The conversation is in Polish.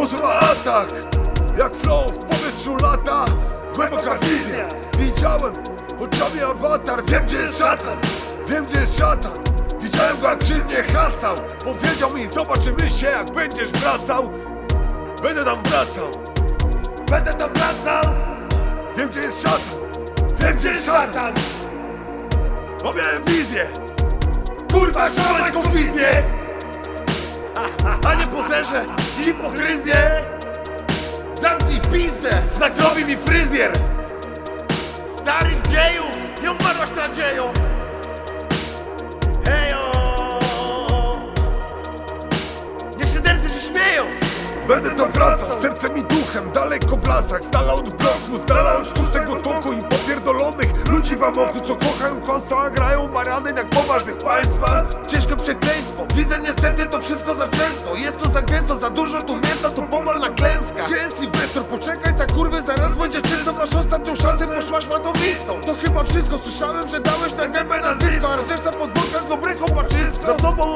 Na atak. Jak flow w powietrzu lata Głęboka wizja. Widziałem oczami awatar Wiem gdzie jest szatan. Wiem gdzie jest szatan. Widziałem go jak przy mnie hasał. Powiedział mi zobaczymy się jak będziesz wracał. Będę tam wracał. Będę tam wracał. Wiem gdzie jest szatan. Wiem gdzie jest szatan. Bo miałem wizję. Kurwa szamańską wizję Pozerze Hipokryzję. Zamknij pizdę Znak robi mi fryzjer. Starych dziejów Nie umarłaś nadzieją. Hejo. Niech szydercy się śmieją. Będę tam wracał, sercem i duchem Daleko w lasach, z dala od bloku Z dala od sztucznego toku i popierdolonych Ludzi w amoku, co kochają kłamstwa A grają barany jak poważnych państwa. Ciężkie przekleństwo, widzę niestety to wszystko za często. Jest to za gęsto, za dużo tu mięsa To powolna klęska. Gdzie jest inwestor? Poczekaj, ta kurwy zaraz będzie czysto. Masz ostatnią szansę, poszłaś matomistą To chyba wszystko, słyszałem, że dałeś na gębę nazwisko A reszta pod workach go bryką paczysko Za tobą